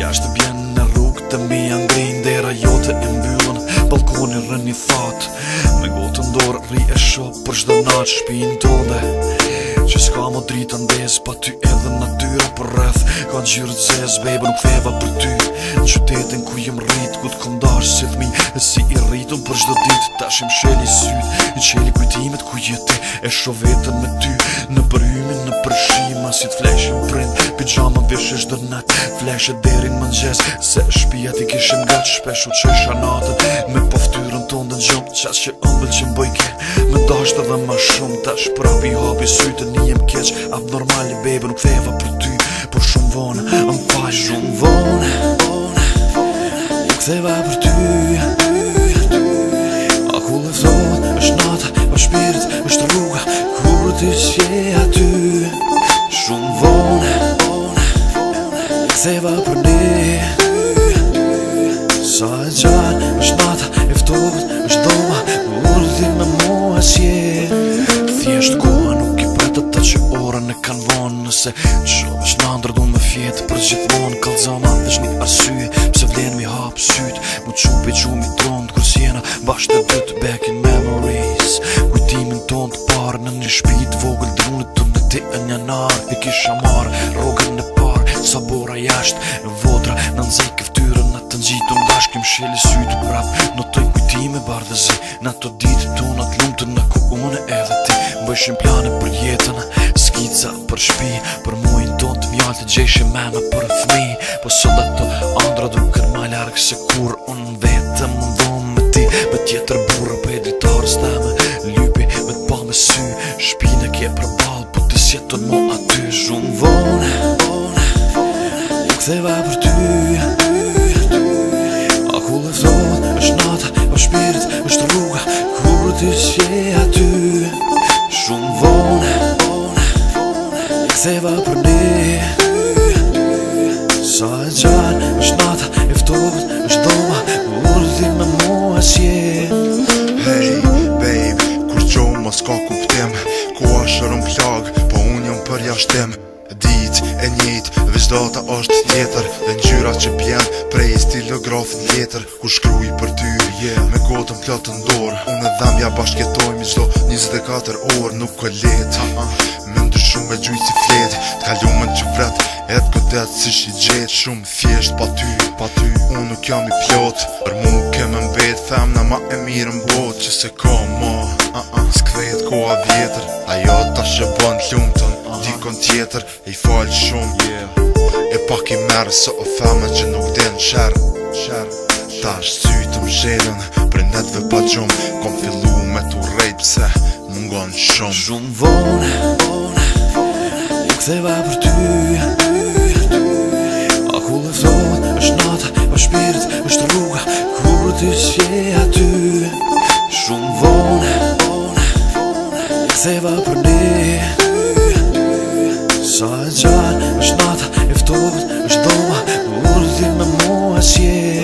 jashtë bjen në rrugë të mi angrin Dera jote e mbyllën, balkoni rën një thot Me gotë ndorë rri e shop për shdo natë shpinë tonde Që s'ka mo dritë ndes, pa ty edhe natyra për rreth Ka gjyrë të zes, bejbë nuk feva për ty Në qytetin ku jem rritë, ku t'kom darë si dhmi E si i rritëm për shdo ditë, ta shim sheli sytë Në qeli kujtimet ku jeti, e shovetën me ty Në përymin, në përshymin ma si t'flesh Print, pijama vishesh dhe nat Flesh derin më nxes Se shpijat i kishim gat Shpesh u qesha natët Me poftyrën ton dhe gjom Qas që ëmbël që mbojke Më dasht edhe ma shumë Tash pravi hapi syte Një jem keq Abnormali bebe nuk theva për ty Por shumë vonë Më faj shumë vonë Nuk theva për ty Se për një Sa e gjatë është natë e vtohët është doma Më urë dhirë në mojë sje Thjeshtë kohë nuk i përta të që orën e kanë vonë Nëse që është në ndërë du me fjetë Për gjithmonë monë kalë zonë Dhe shë një asyje Pse vlenë mi hapë sytë Mu qupi u pe që mi tronë Të kërës jena bashkë të dëtë Back in memories Kujtimin tonë të parë në një shpitë Vogël drunë të në të të një narë E kisha marë rogën në parë Sa bora jasht e vodra Në nëzik e ftyrën Në të nëzitë në bashkë Këm shëllë i sytë prap Në të në kujti me bardhe Në të ditë të në lumë të në ku une edhe ti Më plane për jetën Skica për shpi Për mojnë të të mjallë të gjeshe me me për fmi Po së të andra duke në larkë Se kur unë vetëm më dhomë me ti Me tjetër burë për edritarës të me Lypi me të pa me sy Shpina ke për balë Po të sjetë të se për ty A ku lefton, është natë, pa shpirit, është rruga Kur ty shje aty Shumë vone, vone për ni Sa e qanë, është natë, e ftojt, është doma Kur ty me mua shje Hey, babe, kur qo mos ka kuptim Ku ashtë rëm plag, po unë jëm për jashtim dit e njit Vezdota është tjetër Dhe njyra që pjen Prej stilë në letër Ku shkruj për ty yeah. Me gotëm këllë të ndorë Unë e dhamja bashketoj Mi zdo 24 orë nuk ko letë uh -uh. Me ndër shumë e gjujë si fletë Të kaljumën që vret E këtët si shi gjetë Shumë fjesht pa ty, pa ty Unë nuk jam i pjotë Për mu kemë mbetë, Them në ma e mirë mbotë Që se ka ma uh -uh. Skvejt vjetër Ajo ta shë bënd lumë të në Dikon tjetër e i falë shumë E pak i merë së o feme që nuk din qërë Ta është sytë më shenën Pre netve pa gjumë Kom fillu me të rejtë pse Mungon shumë Shumë vonë Një ktheva për ty A ku lefton është natë Pa shpirt është rruga Kur të shje aty Shumë vonë Një ktheva për ty Sa e gjarë, është nada, eftohët, është doma Po me mua, si